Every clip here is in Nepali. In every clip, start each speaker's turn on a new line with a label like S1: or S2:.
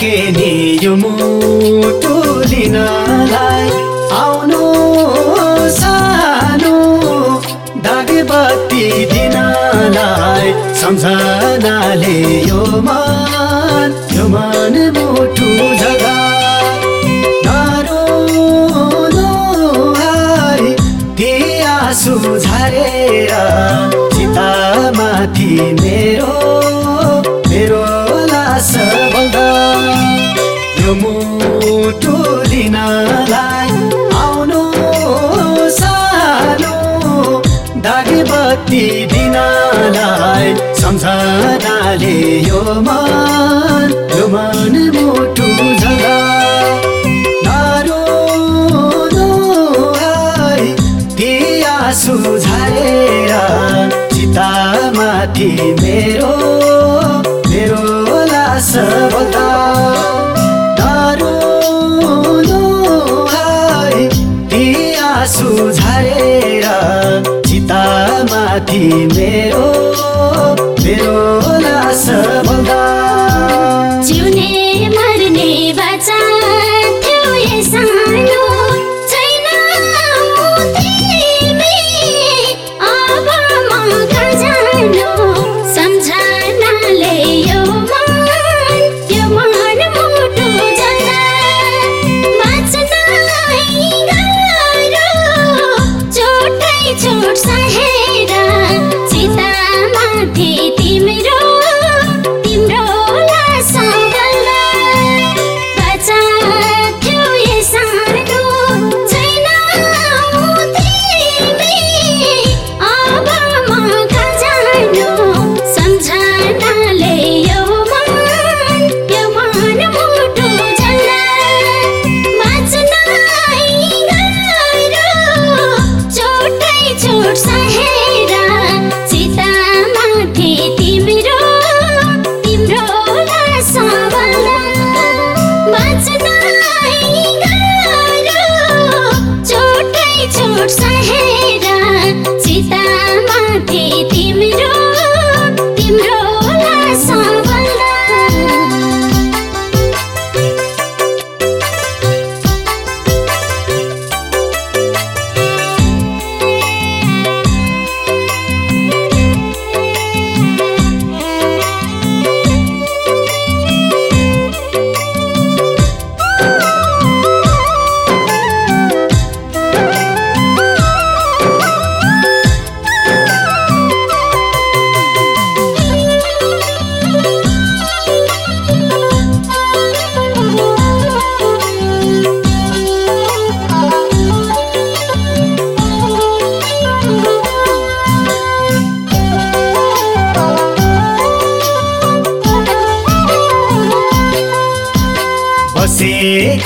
S1: के नि यो मुटु लिनलाई आउनु सानो दागे बत्ती दिनलाई सम्झनाले यो मन यो मन मुटु जगा। आँसु झरेर चितामाथि मेरो सम्झनाले यो मन मन मुटु जगा। नरुनु है ती आँसु झरेर चितामाथि मेरो मेरो लास बता नरुनु है ती आँसु झरेर चितामाथि मेरो मेरो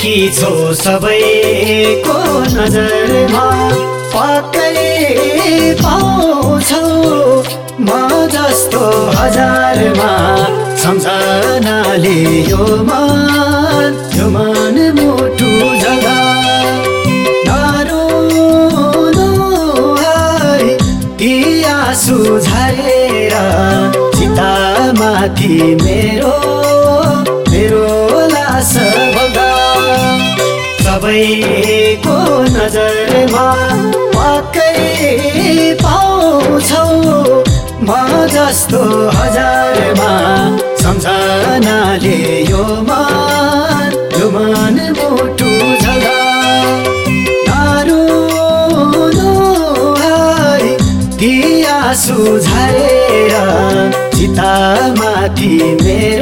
S1: बसेकी छौ सबैको नजरमा पक्कै पाउँछौ। म जस्तो हजारमा सम्झनाले यो मन यो मन मुटु जगा। आँसु झरेर चितामाथि मेरो सबैको नजरमा पक्कै पाउँछौ। म जस्तो हजारमा सम्झनाले यो मन यो मन मुटु जगा नरुनु है ती आँसु झरेर चितामाथि मेरो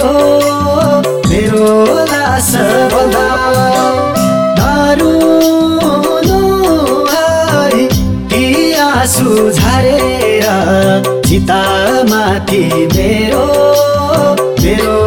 S1: झरेर चितामाथि मेरो मेरो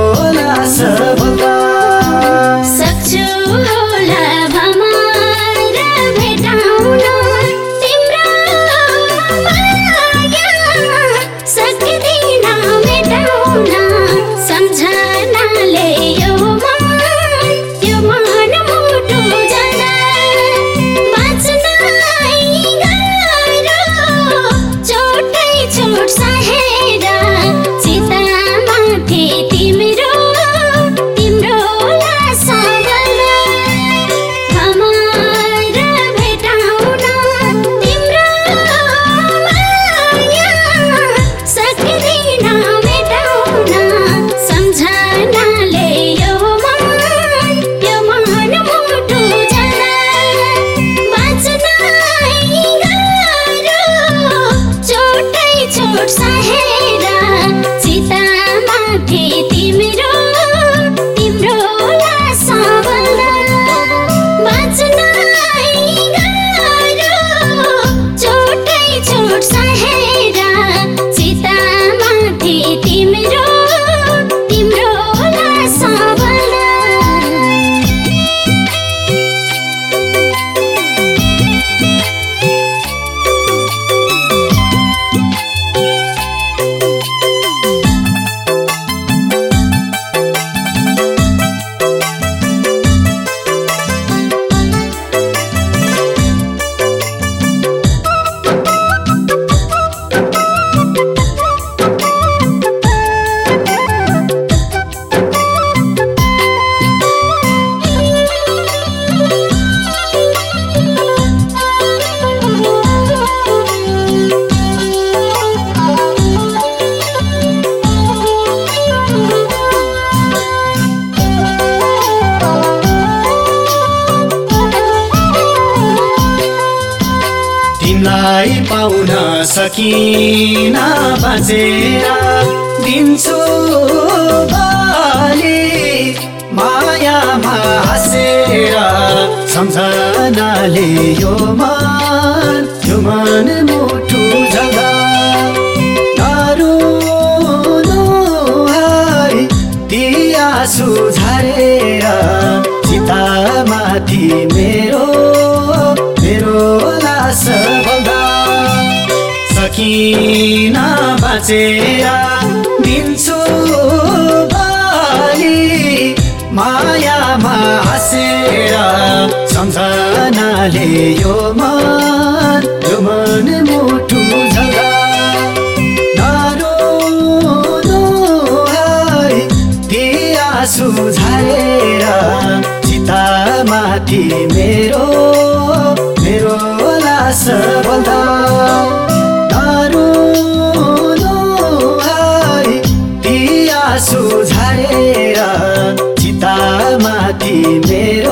S1: सकिन बाँचेर दिन्छु बलि मायामा हाँसेर सम्झनाले यो मन यो मन मुटु जगा। नरुनु है ती आँसु झरेर चितामाथि सकिन बाँचेर दिन्छु बलि। मायामा हाँसेर सम्झनाले यो आँसु झरेर चितामाथि मेरो